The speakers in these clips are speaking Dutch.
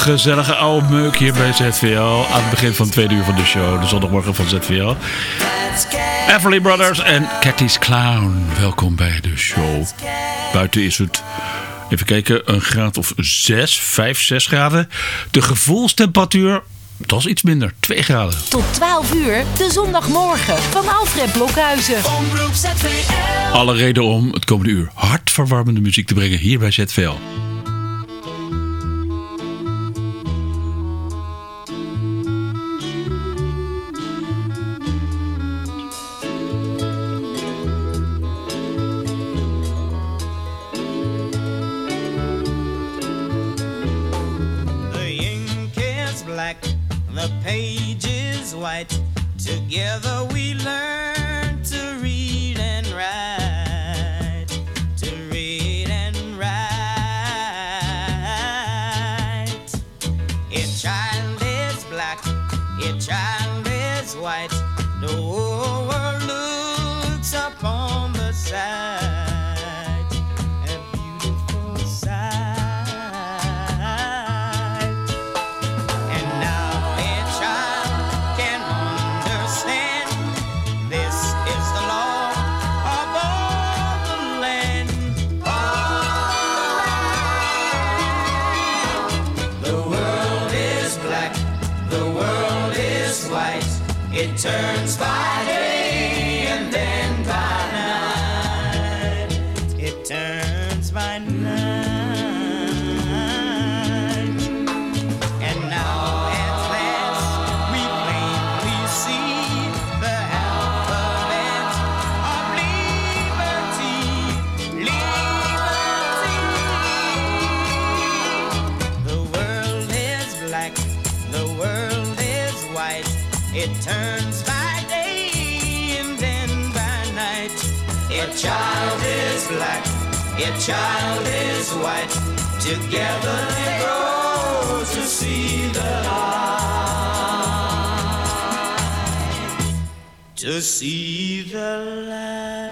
gezellige oude meuk hier bij ZVL. Aan het begin van het tweede uur van de show. De zondagmorgen van ZVL. Everly Brothers en Cathy's Clown. Welkom bij de show. Buiten is het, even kijken, een graad of 6, 5, 6 graden. De gevoelstemperatuur, dat is iets minder, 2 graden. Tot 12 uur, de zondagmorgen van Alfred Blokhuizen. Omroep ZVL. Alle reden om het komende uur hartverwarmende muziek te brengen hier bij ZVL. Turns by child is black, your child is white. Together they grow to see the light. To see the light.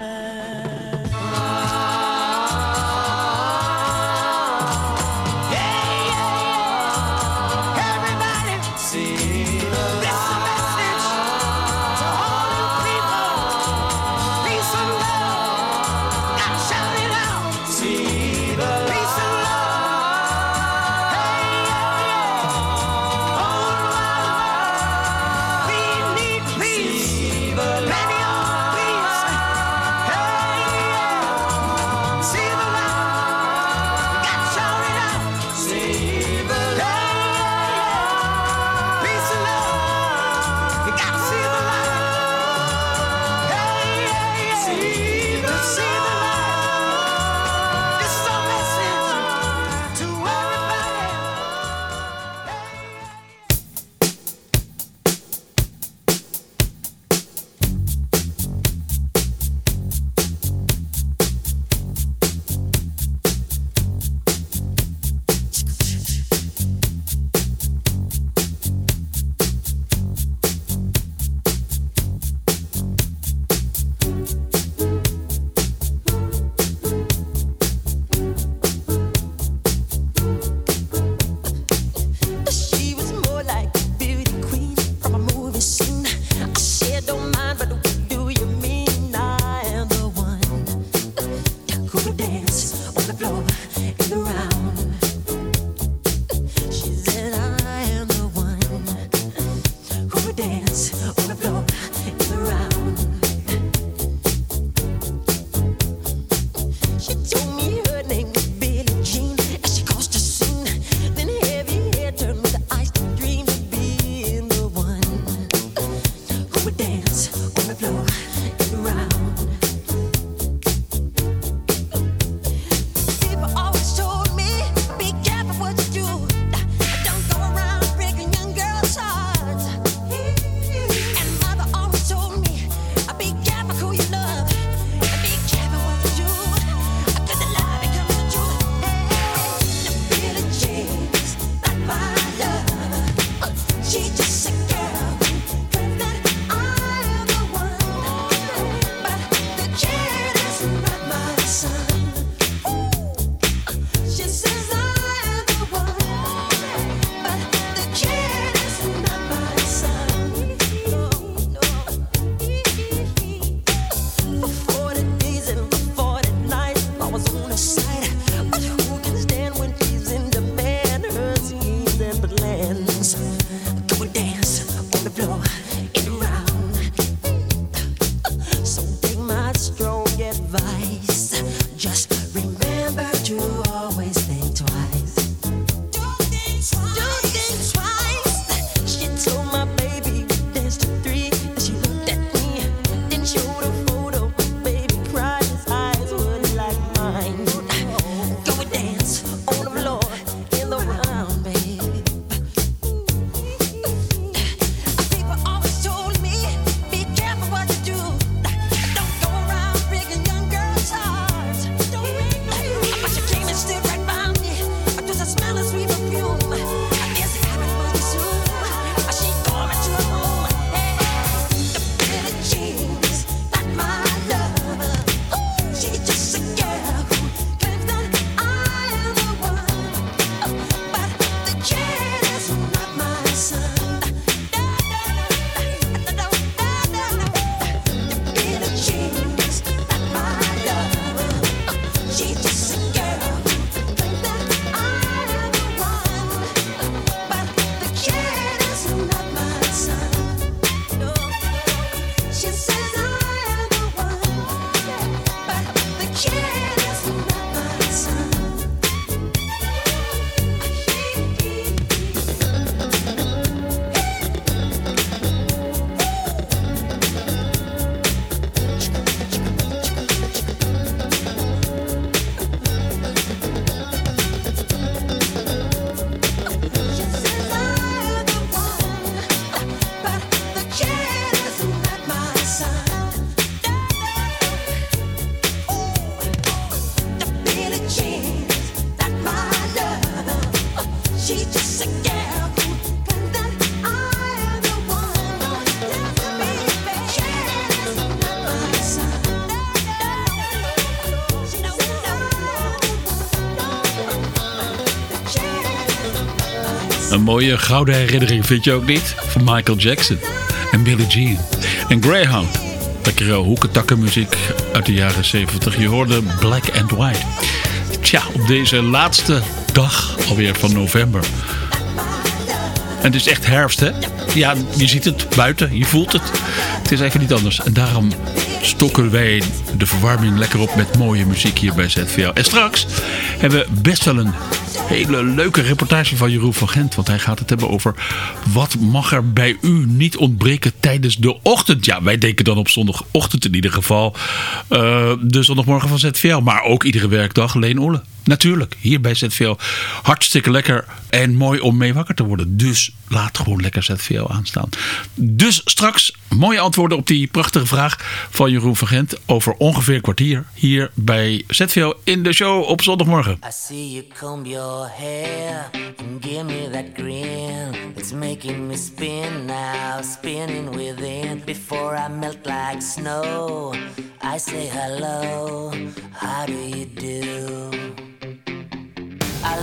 Mooie gouden herinnering, vind je ook niet? Van Michael Jackson en Billie Jean. En Greyhound. Lekkere hoekentakkenmuziek uit de jaren 70. Je hoorde Black and White. Tja, op deze laatste dag alweer van november. En het is echt herfst, hè? Ja, je ziet het buiten, je voelt het. Het is even niet anders. En daarom stokken wij de verwarming lekker op met mooie muziek hier bij ZVL. En straks hebben we best wel een hele leuke reportage van Jeroen van Gent. Want hij gaat het hebben over wat mag er bij u niet ontbreken tijdens de ochtend. Ja, wij denken dan op zondagochtend in ieder geval. Uh, de zondagmorgen van ZVL. Maar ook iedere werkdag Leen Olle. Natuurlijk, hier bij ZVL. Hartstikke lekker en mooi om mee wakker te worden. Dus laat gewoon lekker ZVL aanstaan. Dus straks mooie antwoorden op die prachtige vraag van Jeroen van Gent. Over ongeveer een kwartier hier bij ZVL in de show op zondagmorgen. I see you comb your hair and give me that grin. It's making me spin now, spinning within. Before I melt like snow, I say hello, how do you do?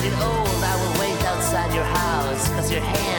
I get old, I will wait outside your house, cause your hands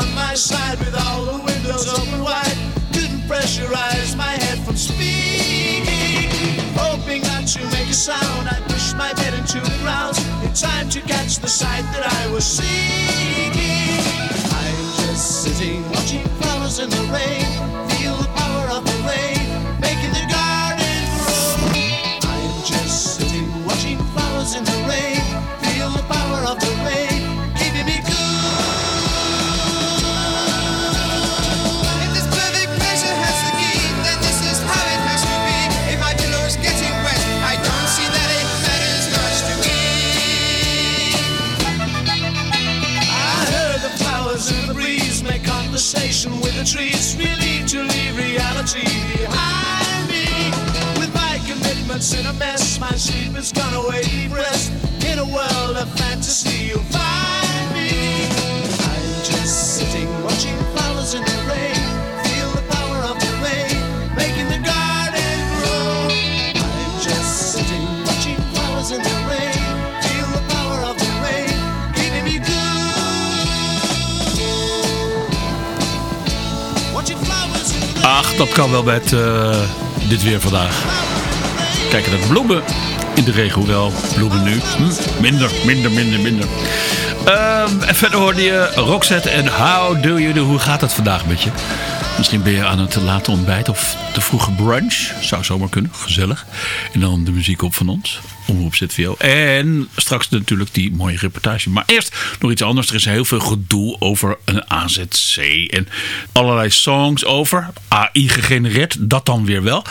upon my side with all the windows open wide. Couldn't pressurize my head from speaking. Hoping not to make a sound, I pushed my bed into the ground in time to catch the sight that I was seeking. I'm just sitting watching flowers in the rain. Feel the power of the rain trees, relieved to leave reality behind me. With my commitments in a mess, my sleep has gone away, rest. In a world of fantasy, you'll find Ach, dat kan wel met eh, dit weer vandaag. Kijken naar de bloemen in de regen. Hoewel, bloemen nu hm, minder, minder, minder, minder. Ehm, en verder hoorde je Roxette en How Do You Do. Hoe gaat het vandaag met je? Misschien ben je aan het late ontbijt of de vroege brunch. Zou zomaar kunnen, gezellig. En dan de muziek op van ons. Omroep ZVL. En straks natuurlijk die mooie reportage. Maar eerst nog iets anders. Er is heel veel gedoe over een AZC. En allerlei songs over. AI gegenereerd. Dat dan weer wel.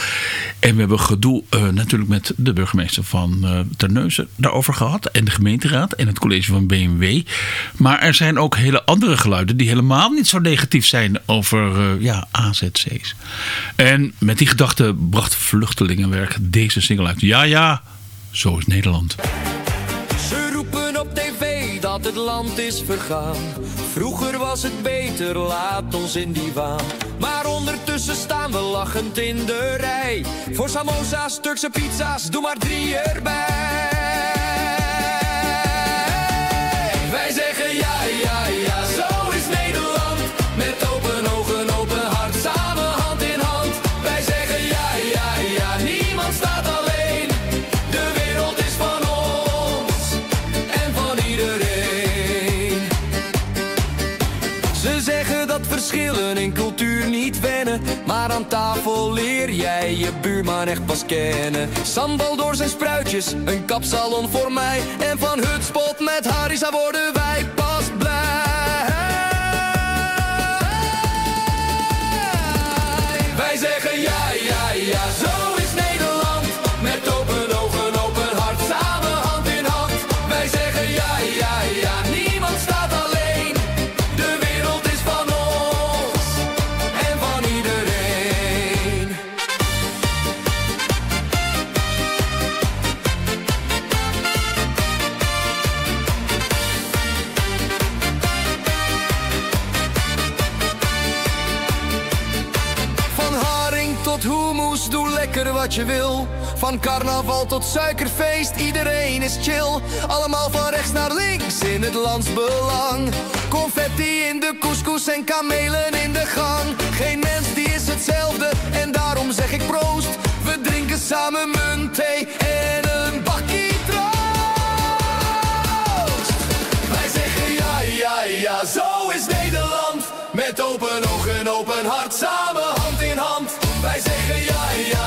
En we hebben gedoe eh, natuurlijk met de burgemeester van uh, Terneuzen daarover gehad. En de gemeenteraad en het college van BMW. Maar er zijn ook hele andere geluiden die helemaal niet zo negatief zijn over uh, ja, AZC's. En met die gedachte bracht Vluchtelingenwerk deze single uit. Ja, ja, zo is Nederland. Ze roepen op tv dat het land is vergaan. Vroeger was het beter, laat ons in die waan. Maar ondertussen staan we lachend in de rij. Voor samosa's, Turkse pizza's, doe maar drie erbij. Maar aan tafel leer jij je buurman echt pas kennen. Sambal door zijn spruitjes, een kapsalon voor mij. En van hutspot met Harissa worden wij wat je wil. Van carnaval tot suikerfeest, iedereen is chill. Allemaal van rechts naar links in het landsbelang. Confetti in de couscous en kamelen in de gang. Geen mens die is hetzelfde en daarom zeg ik proost. We drinken samen munt, thee en een bakkie troost. Wij zeggen ja, ja, ja, zo is Nederland. Met open ogen, open hart, samen hand in hand. Wij zeggen ja, ja.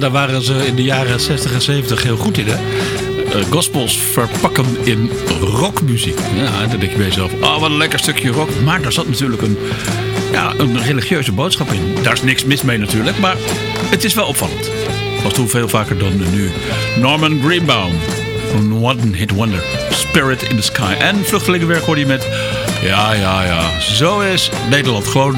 Daar waren ze in de jaren 60 en 70 heel goed in, hè? Eh, gospels verpakken in rockmuziek. Ja, dan denk je bij jezelf, oh, wat een lekker stukje rock. Maar daar zat natuurlijk een, ja, een religieuze boodschap in. Daar is niks mis mee natuurlijk, maar het is wel opvallend. Was toen veel vaker dan nu. Norman Greenbaum, een One Hit Wonder. Spirit in the Sky. En Vluchtelingenwerk hoorde je met... Ja, ja, ja. Zo is Nederland gewoon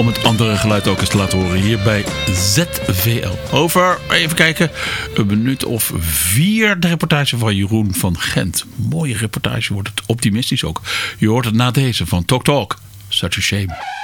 om het andere geluid ook eens te laten horen hier bij ZVL. Over, even kijken, een minuut of vier de reportage van Jeroen van Gent. Mooie reportage, wordt het optimistisch ook. Je hoort het na deze van Talk Talk. Such a shame.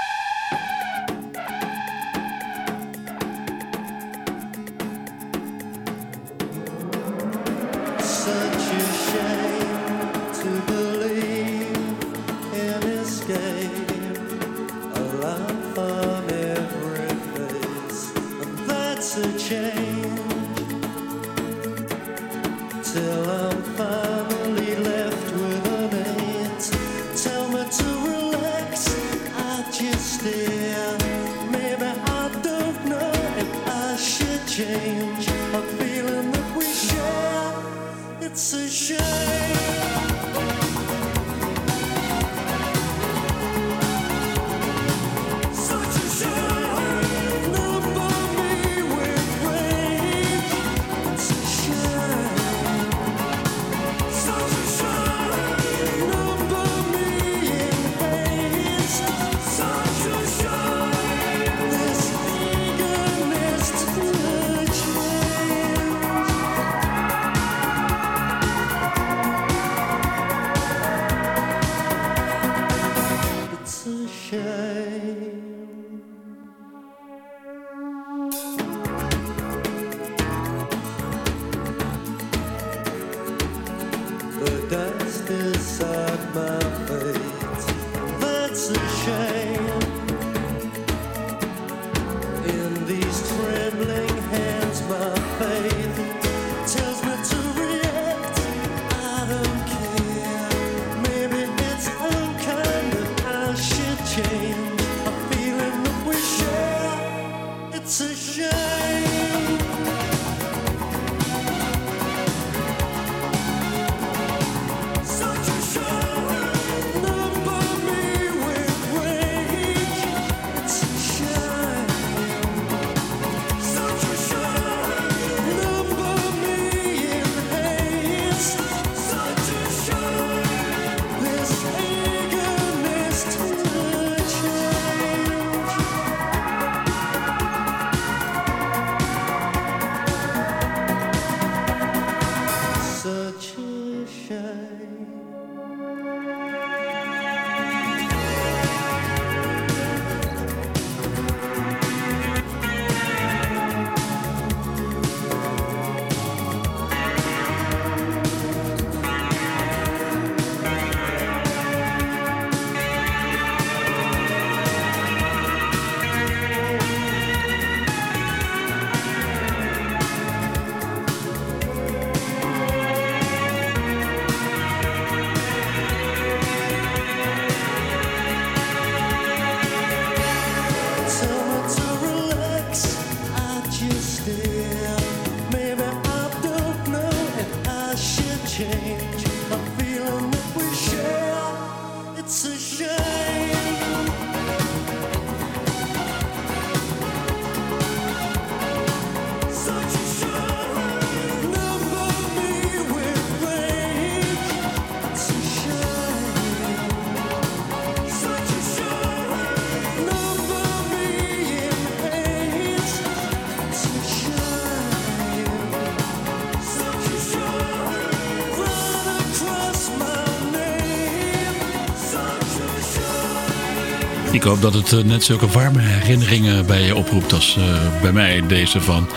Hoop dat het eh, net zulke warme herinneringen bij je oproept als eh, bij mij deze van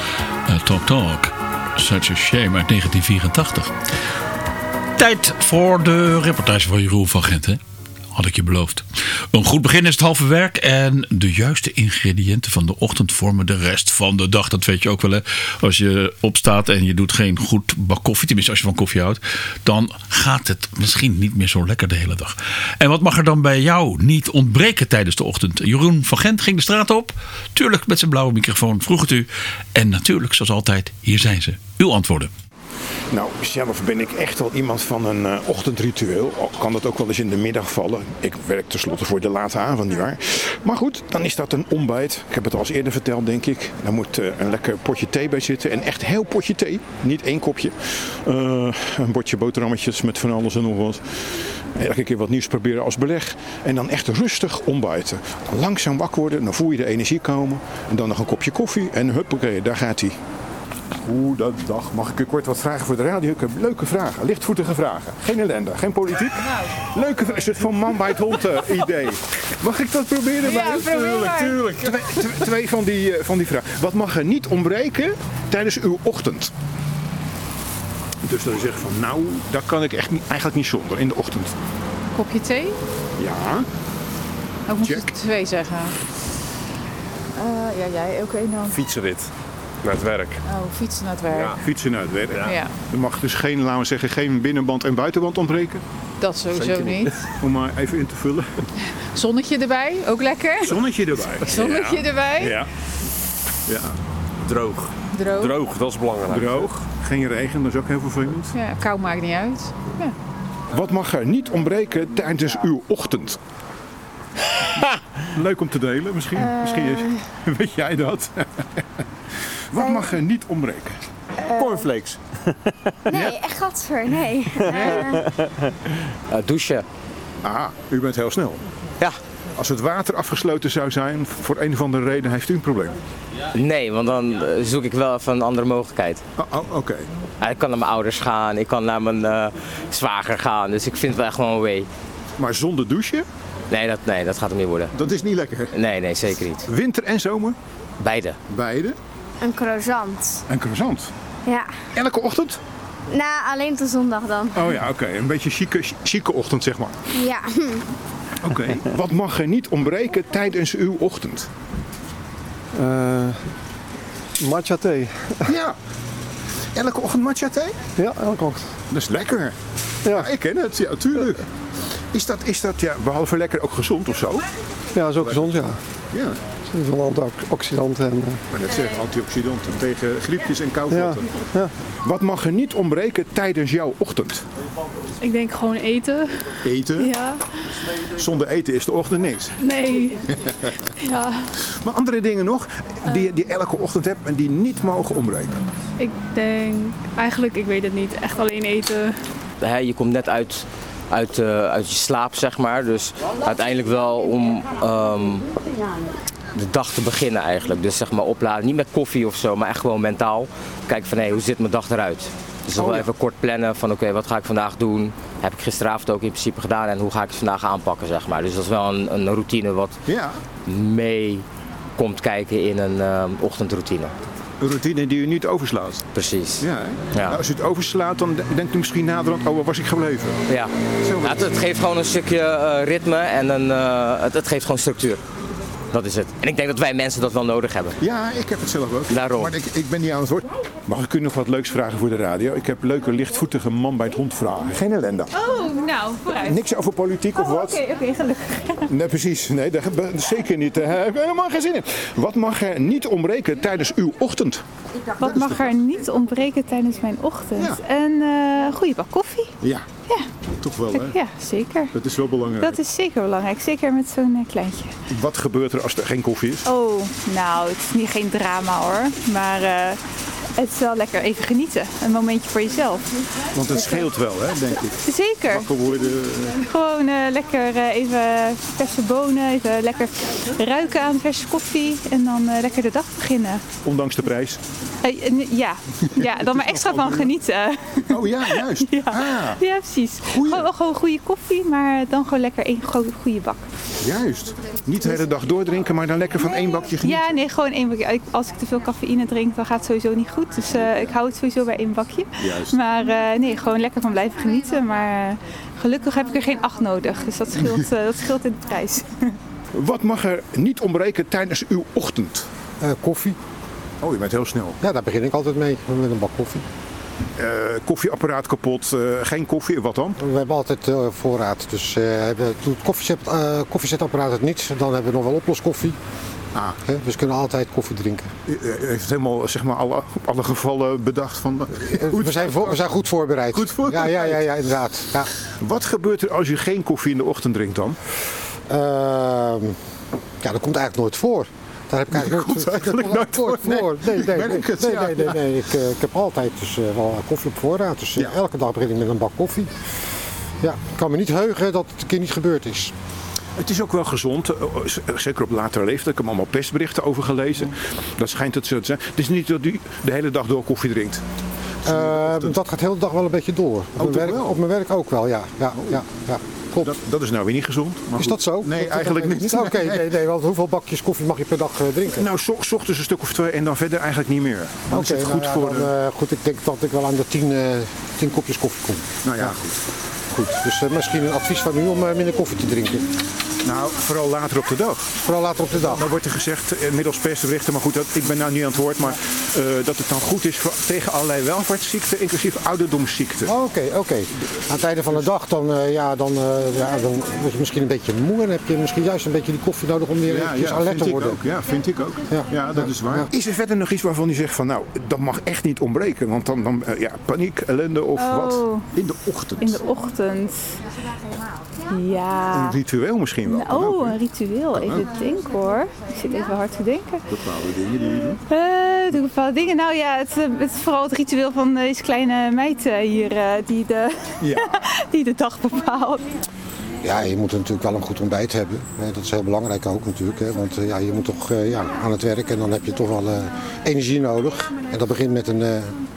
eh, Talk Talk. Such a Shame uit 1984. Tijd voor de reportage van Jeroen van Gent. Hè? Had ik je beloofd. Een goed begin is het halve werk. En de juiste ingrediënten van de ochtend vormen de rest van de dag. Dat weet je ook wel. Hè? Als je opstaat en je doet geen goed bak koffie. Tenminste, als je van koffie houdt. Dan gaat het misschien niet meer zo lekker de hele dag. En wat mag er dan bij jou niet ontbreken tijdens de ochtend? Jeroen van Gent ging de straat op. Tuurlijk met zijn blauwe microfoon vroeg het u. En natuurlijk, zoals altijd, hier zijn ze. Uw antwoorden. Nou, zelf ben ik echt wel iemand van een eh, ochtendritueel. Kan dat ook wel eens in de middag vallen. Ik werk tenslotte voor de late avond, nietwaar? Maar goed, dan is dat een ontbijt. Ik heb het al eens eerder verteld, denk ik. Daar moet eh, een lekker potje thee bij zitten. En echt heel potje thee. Niet één kopje. Eh, een bordje boterhammetjes met van alles en nog wat. Elke keer wat nieuws proberen als beleg. En dan echt rustig ontbijten. Langzaam wakker worden, dan voel je de energie komen. En dan nog een kopje koffie. En huppakee, daar gaat hij. Goedendag. Mag ik u kort wat vragen voor de radio? Ik heb leuke vragen, lichtvoetige vragen. Geen ellende, geen politiek. Leuke vragen. Is het van man bij het hond eh, idee? Mag ik dat proberen? Ja, tuurlijk, maar. tuurlijk. Twee, twee- twee van die, eh, van die vragen. Wat mag er niet ontbreken tijdens uw ochtend? Dus dat je zegt van nou, daar kan ik echt niet, eigenlijk niet zonder in de ochtend. Kopje thee? Ja, Ook moet ik twee zeggen. Eh, ja, jij ook één dan. Fietsenrit naar het werk. Oh, fietsen naar het werk. fietsen naar het werk. Ja. Er mag dus geen, laten we zeggen, geen binnenband en buitenband ontbreken. Dat sowieso Zeker niet. niet. Om maar even in te vullen. Zonnetje erbij, ook lekker. Zonnetje erbij. Zonnetje Ja. erbij. Ja. Ja. Droog. Droog. Droog, dat is belangrijk. Droog. Geen regen, dat is ook heel vervelend. Ja, kou maakt niet uit. Ja. Wat mag er niet ontbreken tijdens uw ochtend? Leuk om te delen, misschien. misschien is, weet jij dat. Wat mag er niet ontbreken? Cornflakes. Nee, echt gadver, nee. Eh, douchen. Ah, u bent heel snel. Ja. Als het water afgesloten zou zijn, voor een of andere reden heeft u een probleem. Nee, want dan eh, zoek ik wel even een andere mogelijkheid. Oh, oh, oké. Ja, ik kan naar mijn ouders gaan, ik kan naar mijn eh, zwager gaan, dus ik vind het wel echt wel een way. Maar zonder douchen? Nee dat, nee, dat gaat hem niet worden. Dat is niet lekker. Nee, nee, zeker niet. Winter en zomer? Beide. Beide. een croissant. En croissant. Ja. Elke ochtend? Nou, alleen tot zondag dan. Oh ja, oké. Een beetje chique, chique ochtend, zeg maar. Ja. Oké. Wat mag er niet ontbreken tijdens uw ochtend? matcha thee. Ja. Elke ochtend matcha thee? Ja, elke ochtend. Dat is lekker. Ja. ik ken het. Ja, tuurlijk. Is dat, is dat ja, behalve lekker ook gezond of zo? Ja, dat is ook gezond, ja. Ja. Er zijn antioxidanten. En, eh, Maar net zeggen, antioxidanten tegen griepjes en koudvatten. ja. Wat mag er niet ontbreken tijdens jouw ochtend? Ik denk gewoon eten. Eten? Ja. Zonder eten is de ochtend niks. Nee. Ja. Maar andere dingen nog die je die elke ochtend hebt en die niet mogen ontbreken. Ik denk eigenlijk, ik weet het niet, echt alleen eten. Hè, je komt net uit, uit, eh, uit je slaap, zeg maar. Dus uiteindelijk wel om ehm, de dag te beginnen eigenlijk. Dus zeg maar opladen, niet met koffie of zo, maar echt gewoon mentaal. Kijken van hé, hoe ziet mijn dag eruit? Dus nog Oh, wel even kort plannen van oké, wat ga ik vandaag doen? Heb ik gisteravond ook in principe gedaan en hoe ga ik het vandaag aanpakken, zeg maar. Dus dat is wel een, een routine wat Ja. mee komt kijken in een ehm, ochtendroutine. Een routine die u niet overslaat. Precies. Ja. Nou, als u het overslaat, dan de- denkt u misschien naderhand, oh, waar was ik gebleven? Ja, het geeft gewoon een stukje eh, ritme en een, eh, het, het geeft gewoon structuur. Dat is het. En ik denk dat wij mensen dat wel nodig hebben. Ja, ik heb het zelf ook. Daarom. Maar ik, ik ben niet aan het woord. Mag ik u nog wat leuks vragen voor de radio? Ik heb leuke, lichtvoetige man bij het hond vragen. Geen ellende. Oh, nou, vooruit. Niks over politiek of wat? Oké, oké, gelukkig. Nee, precies. Nee, daar heb ik zeker niet. Daar heb ik helemaal geen zin in. Wat mag er niet ontbreken tijdens uw ochtend? Wat mag er niet ontbreken tijdens mijn ochtend? Een eh, goede bak koffie. Ja. Ja. Toch wel, hè? Ja, zeker. Dat is wel belangrijk. Dat is zeker belangrijk. Zeker met zo'n eh, kleintje. Wat gebeurt er als er geen koffie is? Oh, nou, het is niet geen drama hoor. Maar eh, het is wel lekker even genieten. Een momentje voor jezelf. Want het scheelt wel, hè, denk ik. Zeker. Wakker worden. eh, Gewoon eh, lekker eh, even verse bonen, even lekker ruiken aan verse koffie en dan lekker de dag beginnen. Ondanks de prijs. Ja. ja, dan maar extra van genieten. Oh ja, juist. Ja, ja precies. Gewoon, gewoon goede koffie, maar dan gewoon lekker één go- goede bak. Juist. Niet de hele dag doordrinken, maar dan lekker van één bakje genieten. Ja, nee, gewoon één bakje. Als ik te veel cafeïne drink, dan gaat het sowieso niet goed. Dus eh, ik hou het sowieso bij één bakje. Juist. Maar eh, nee, gewoon lekker van blijven genieten. Maar eh, gelukkig heb ik er geen acht nodig. Dus dat scheelt, eh, dat scheelt in de prijs. Wat mag er niet ontbreken tijdens uw ochtend? koffie. Oh, je bent heel snel. Ja, daar begin ik altijd mee, met een bak koffie. Eh, koffieapparaat kapot, eh, geen koffie, wat dan? We hebben altijd eh, voorraad. Dus hebben, het koffiezet, koffiezetapparaat het niet, dan hebben we nog wel oploskoffie. Ah. Hè, dus we kunnen altijd koffie drinken. U u heeft het helemaal zeg maar, alle, op alle gevallen bedacht van... We, zijn voor- we zijn goed voorbereid. Goed voorbereid. Ja, ja, ja, ja inderdaad. Ja. Wat gebeurt er als u geen koffie in de ochtend drinkt dan? Ehm, ja, dat komt eigenlijk nooit voor. Daar heb ik eigenlijk nooit voor, nee. Nee, nee, Ik nee, nee, het, nee, ja, nee, nee, ja. nee. Ik, eh, ik heb altijd dus, eh, wel koffie op voorraad. Dus eh, elke dag begin ik met een bak koffie. Ja, ik kan me niet heugen dat het een keer niet gebeurd is. Het is ook wel gezond, z- zeker op latere leeftijd. Ik heb allemaal pestberichten over gelezen. Dat schijnt het zo te zijn. Het is niet dat u de hele dag door koffie drinkt. Eh, dat gaat de hele dag wel een beetje door. Op, mijn, toch werk, wel? op mijn werk ook wel, ja. ja, ja, ja. Klopt. Dat, dat is nou weer niet gezond. maar is dat zo? Nee, Dat- eigenlijk niet. Oké, nee, nee, want hoeveel bakjes koffie mag je per dag eh, drinken? Nou, s ochtends een stuk of twee en dan verder eigenlijk niet meer. Dan is nou goed ja, voor dan, de... eh, goed, ik denk dat ik wel aan de tien, eh, tien kopjes koffie kom. Nou ja, goed. Goed, dus eh, misschien een advies van u om eh, minder koffie te drinken. Nou, vooral later op de dag. Vooral later op de dag. Dan wordt er gezegd, eh, middels persberichten, maar goed, dat, ik ben nou niet aan het woord, maar eh, dat het dan goed is voor, tegen allerlei welvaartsziekten, inclusief ouderdomsziekten. Oh, Oké, oké. Aan het einde van de dag dan, eh, ja, dan, eh, ja, dan word je misschien een beetje moe en heb je misschien juist een beetje die koffie nodig om weer Ja, ja, alert vind te ik worden. ook. Ja, vind ik ook. Ja. Ja, dat is waar. Ja. Is er verder nog iets waarvan u zegt van, nou, dat mag echt niet ontbreken, want dan, dan ja, paniek, ellende of wat? Oh. In de ochtend. In de ochtend. Ja. Een ritueel misschien wel. Nou, Oh, een ritueel. Even denken hoor. Ik zit even hard te denken. Bepaalde dingen die doet. Eh, doe bepaalde dingen. Nou ja, het, eh, het is vooral het ritueel van deze kleine meid eh, hier eh, die, de, die de dag bepaalt. Ja, je moet natuurlijk wel een goed ontbijt hebben. Eh, Dat is heel belangrijk ook natuurlijk. Hè? Want eh, ja, je moet toch eh, ja, aan het werk en dan heb je toch wel eh, energie nodig. En dat begint met een, eh,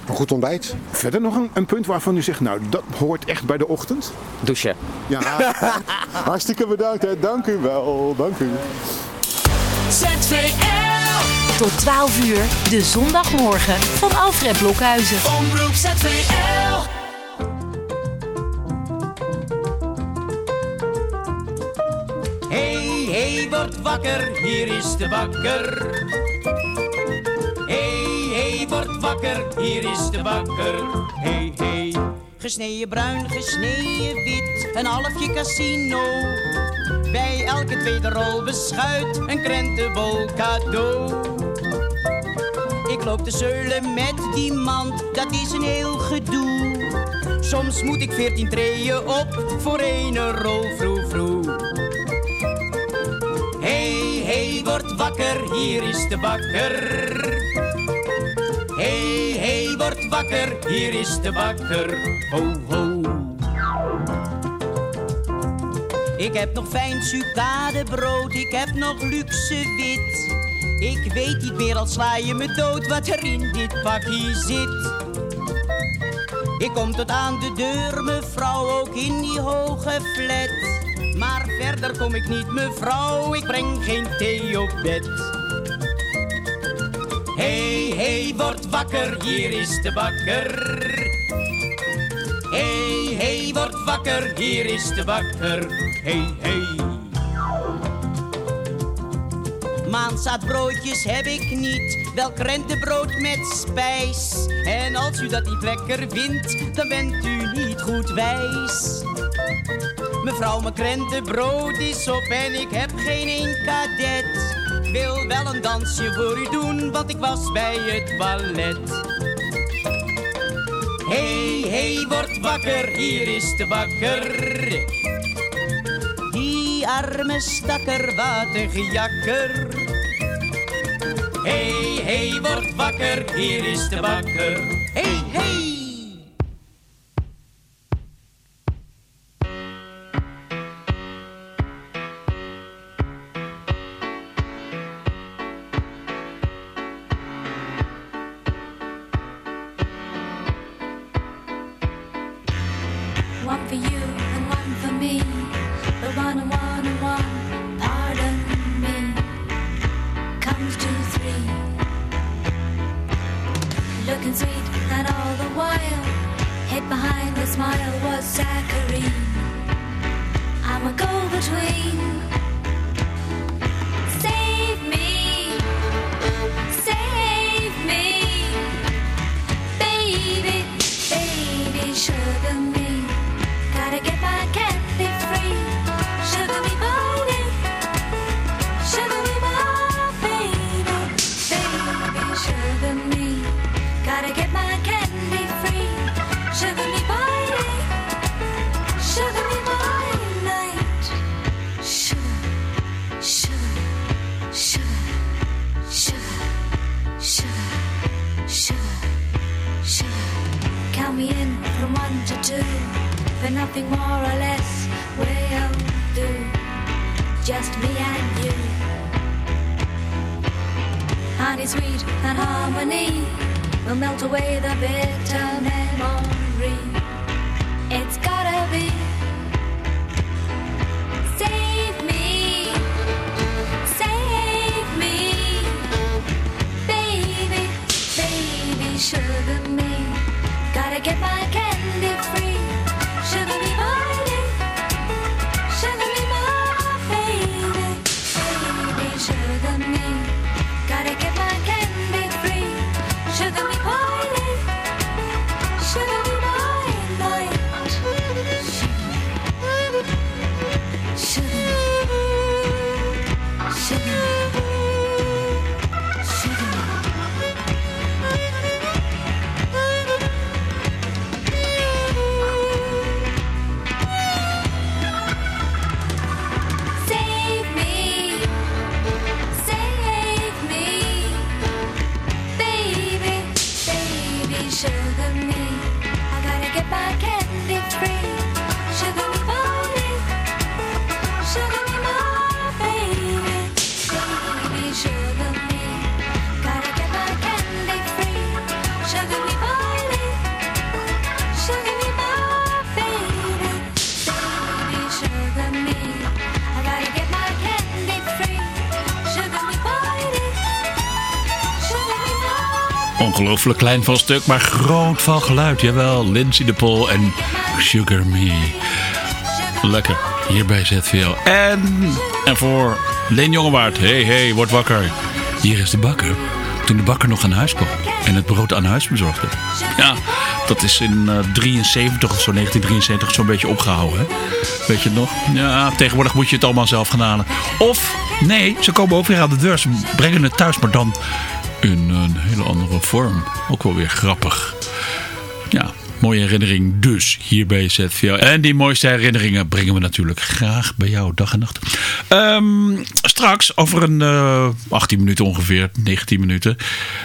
een goed ontbijt. Verder nog een, een punt waarvan u zegt, nou, dat hoort echt bij de ochtend? Douchen. Ja, hartstikke bedankt. Hè. Dank u wel. Dank u. ZVL. Tot 12 uur, de zondagmorgen van Alfred Blokhuizen. Omroep ZVL. Hey, hey, word wakker, hier is de bakker. Hey, hey, word wakker, hier is de bakker. Hey, hey. Gesneden bruin, gesneden wit, een halfje casino. Bij elke tweede rol beschuit, een krentenbol cadeau. Ik loop te zeulen met die mand, dat is een heel gedoe. Soms moet ik veertien treden op voor een rol vroeg vroeg. Hey, hey, word wakker, hier is de bakker. Hey, hey, word wakker, hier is de bakker. Ho, ho. Ik heb nog fijn sucadebrood, ik heb nog luxe wit. Ik weet niet meer, al sla je me dood, wat er in dit pakje zit. Ik kom tot aan de deur, mevrouw, ook in die hoge flat. Maar verder kom ik niet, mevrouw, ik breng geen thee op bed. Hey, hey, word wakker, hier is de bakker. Hey, hey, word wakker, hier is de bakker. Hey, hey. Maanzaadbroodjes heb ik niet, wel krentenbrood met spijs. En als u dat niet lekker vindt, dan bent u niet goed wijs. Mevrouw, mijn krentenbrood is op en ik heb geen één kadet. Wil wel een dansje voor u doen, want ik was bij het ballet. Hey, hey, word wakker, hier is de bakker. Die arme stakker, wat. Hey, hey, word wakker, hier is de bakker. Hey, hey. Ongelooflijk klein van stuk, maar groot van geluid. Jawel, Lindsay de Pol en Sugar Me. Lekker, hier bij ZVL. En, en voor Leen Jongewaard. Hey, hey, word wakker. Hier is de bakker. Toen de bakker nog aan huis kwam en het brood aan huis bezorgde. Ja, dat is in eh 73 of zo, 1973 zo'n beetje opgehouden. Hè? Weet je het nog? Ja, tegenwoordig moet je het allemaal zelf gaan halen. Of, nee, ze komen ook weer aan de deur. Ze brengen het thuis, maar dan in een hele andere vorm. Ook wel weer grappig. Ja, mooie herinnering dus hier bij ZVL. En die mooiste herinneringen brengen we natuurlijk graag bij jou dag en nacht. Ehm, straks, over een eh 18 minuten ongeveer, 19 minuten,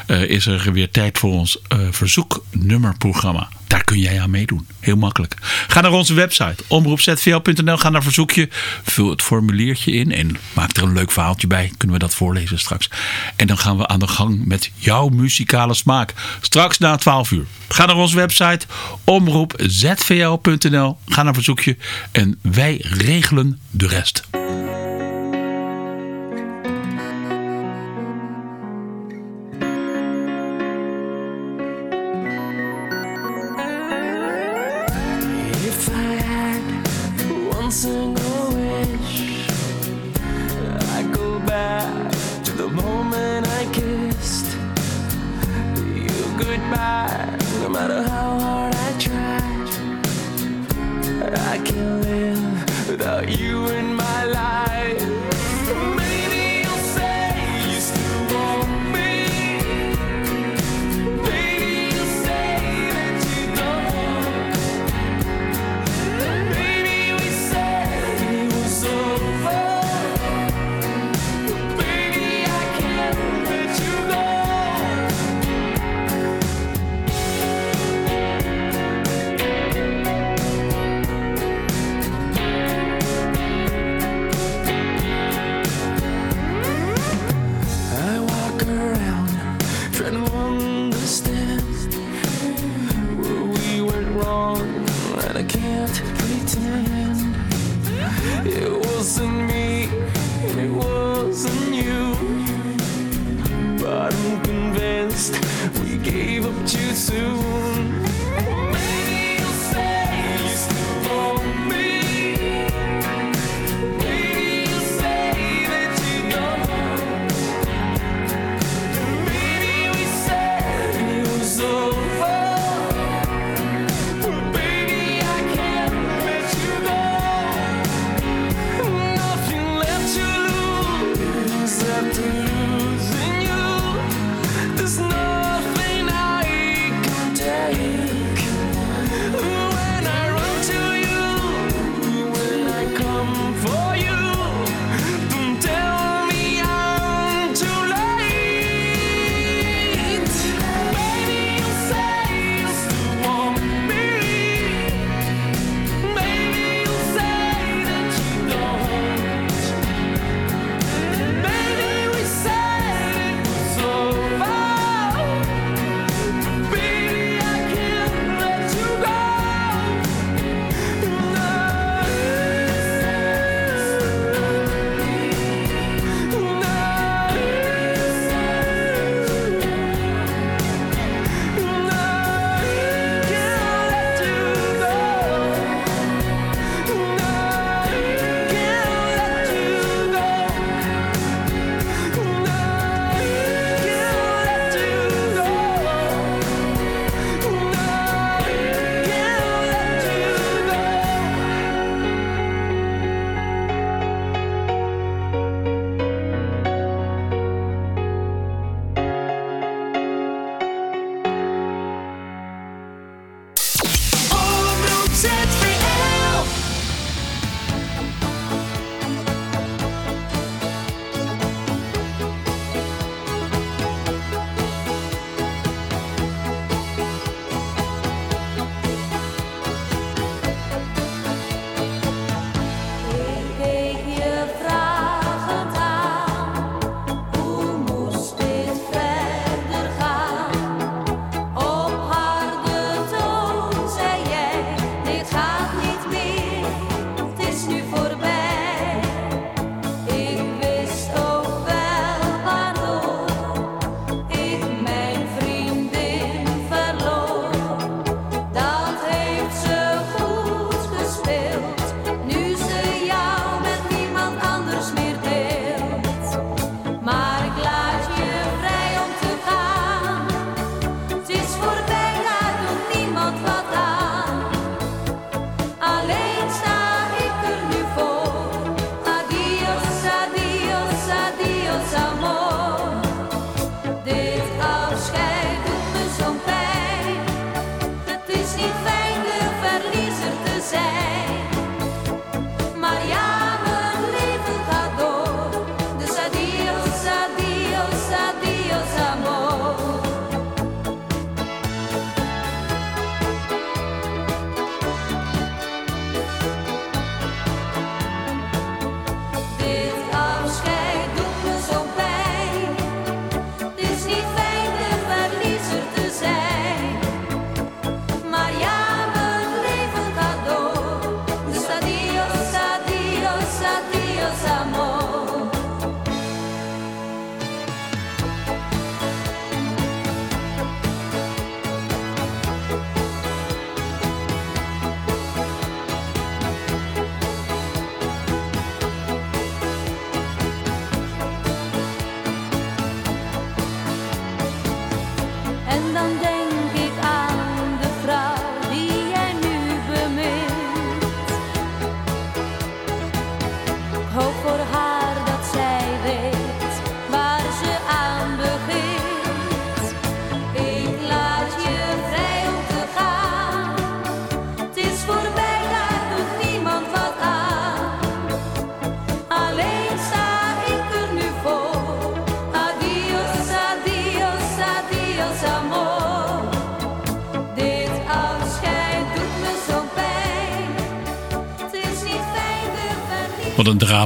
eh, is er weer tijd voor ons eh, verzoeknummerprogramma. Daar kun jij aan meedoen. Heel makkelijk. Ga naar onze website omroepzvl.nl. Ga naar verzoekje. Vul het formuliertje in en maak er een leuk verhaaltje bij. Kunnen we dat voorlezen straks. En dan gaan we aan de gang met jouw muzikale smaak. Straks na 12 uur. Ga naar onze website omroepzvl.nl. Ga naar verzoekje en wij regelen de rest. If I without you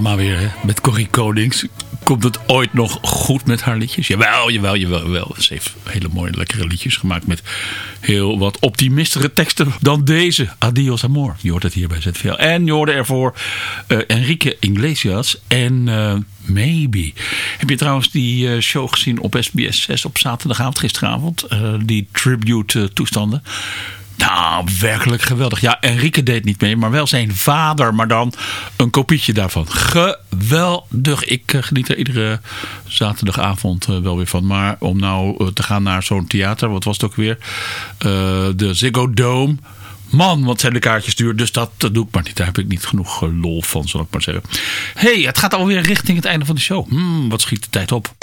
drama weer? Met Corrie Konings. Komt het ooit nog goed met haar liedjes? Jawel, jawel, jawel. jawel. Ze heeft hele mooie, lekkere liedjes gemaakt met heel wat optimistischere teksten dan deze. Adios amor. Je hoort het hier bij ZVL. En je hoorde ervoor eh, Enrique Iglesias en eh, Maybe. Heb je trouwens die eh, show gezien op SBS 6 op zaterdagavond, gisteravond? Die tribute toestanden. Nou, werkelijk geweldig. Ja, Enrique deed niet mee, maar wel zijn vader. Maar dan een kopietje daarvan. Geweldig. Ik eh, geniet er iedere zaterdagavond eh, wel weer van. Maar om nou eh, te gaan naar zo'n theater. Wat was het ook weer? De Ziggo Dome. Man, wat zijn de kaartjes duur. Dus dat, doe ik maar niet. Daar heb ik niet genoeg lol van, zal ik maar zeggen. hey, het gaat alweer richting het einde van de show. Hmm, wat schiet de tijd op.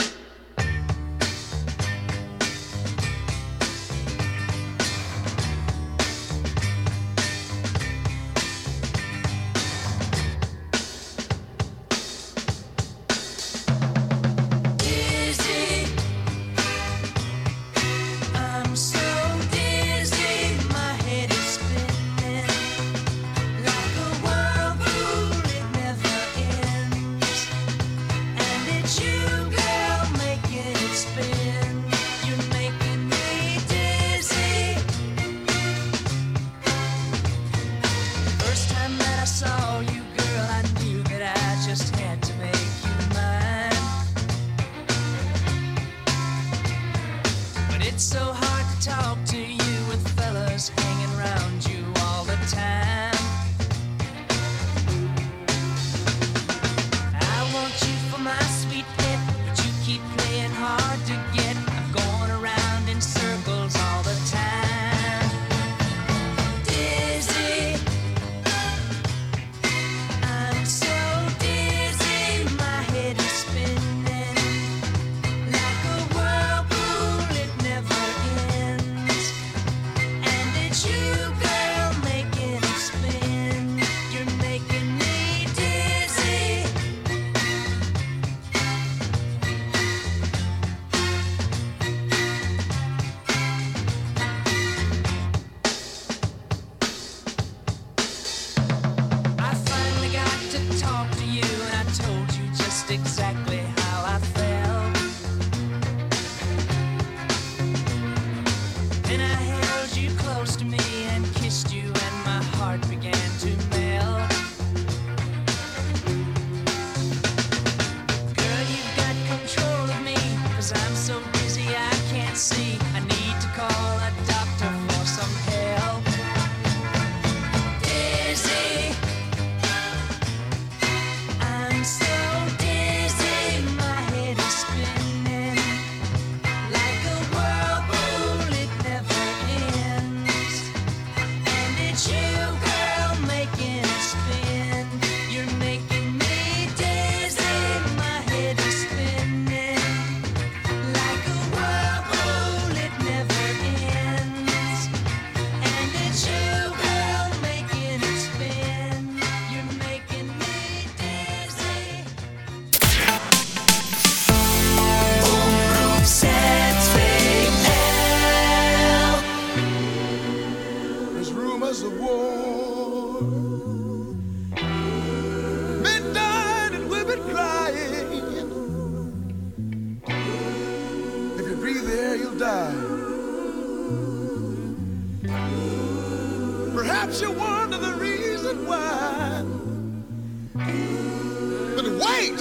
wait,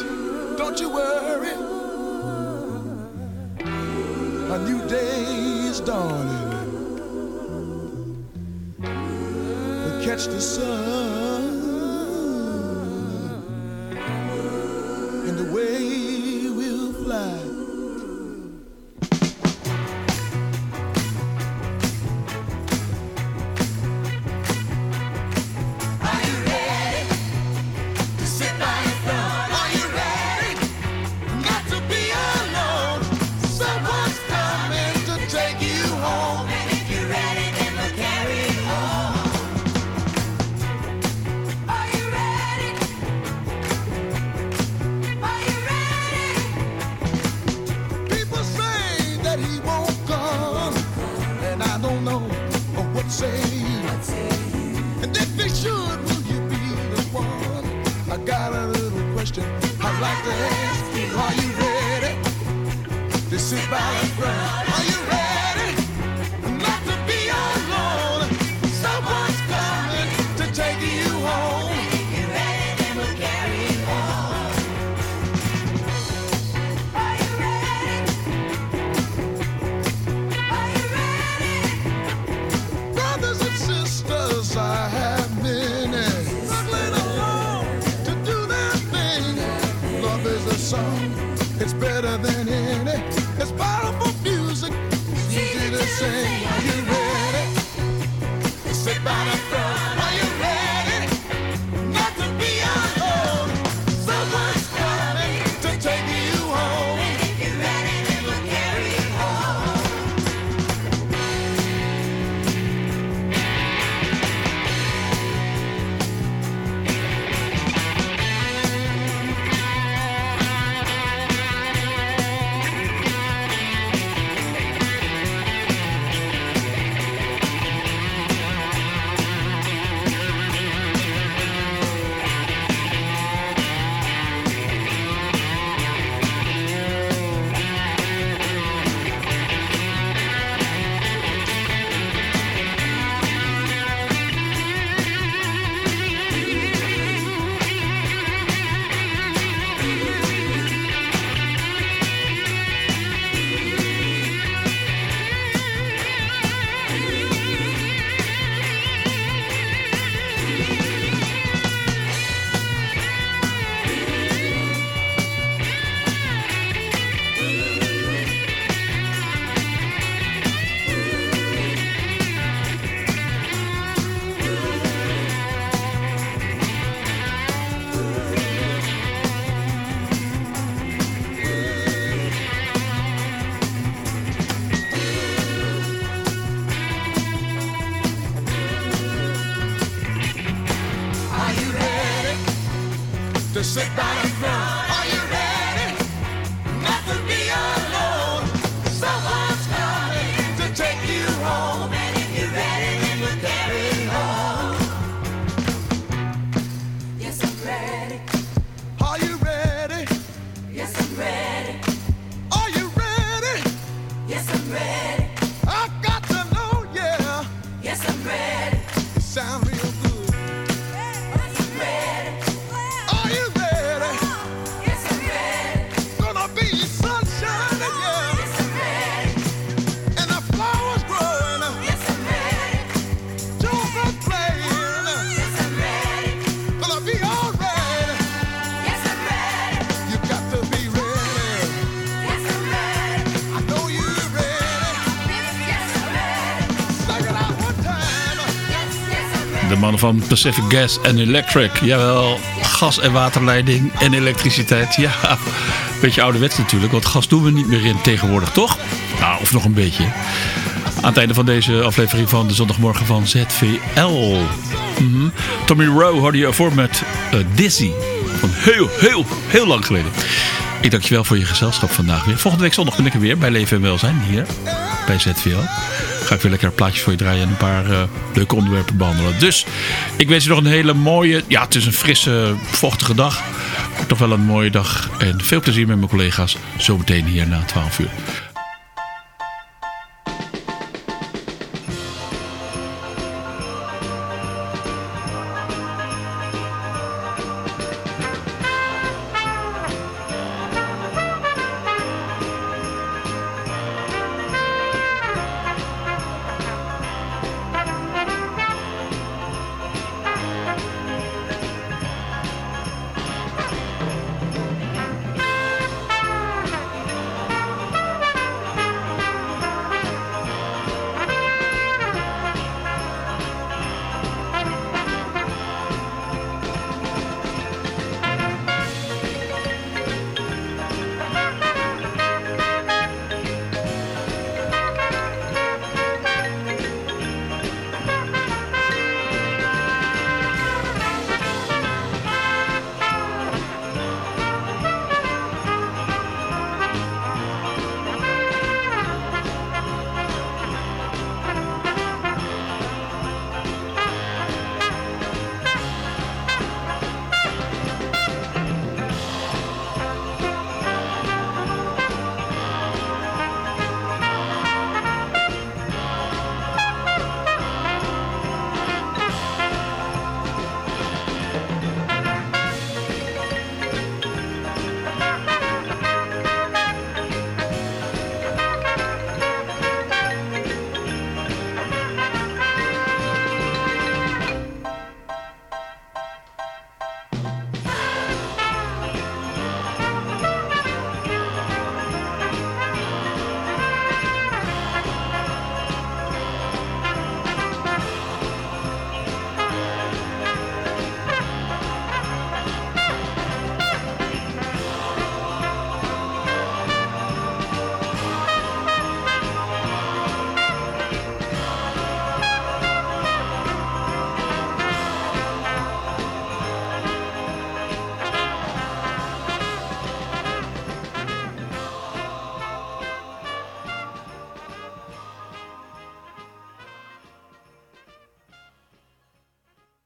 don't you worry. A new day is dawning. Catch the sun van Pacific Gas and Electric. Jawel, gas- en waterleiding en elektriciteit. Ja, beetje ouderwets natuurlijk, want gas doen we niet meer in tegenwoordig, toch? Nou, of nog een beetje. Aan het einde van deze aflevering van de zondagmorgen van ZVL. Mhm. Tommy Rowe hoorde je ervoor met eh, Dizzy. Van heel, heel, heel lang geleden. Ik dank je wel voor je gezelschap vandaag weer. Volgende week zondag ben ik er weer bij Leven en Welzijn hier bij ZVL. Ga ik weer lekker plaatjes voor je draaien en een paar eh, leuke onderwerpen behandelen. Dus ik wens je nog een hele mooie, ja het is een frisse, vochtige dag. Toch wel een mooie dag. En veel plezier met mijn collega's zometeen hier na 12 uur.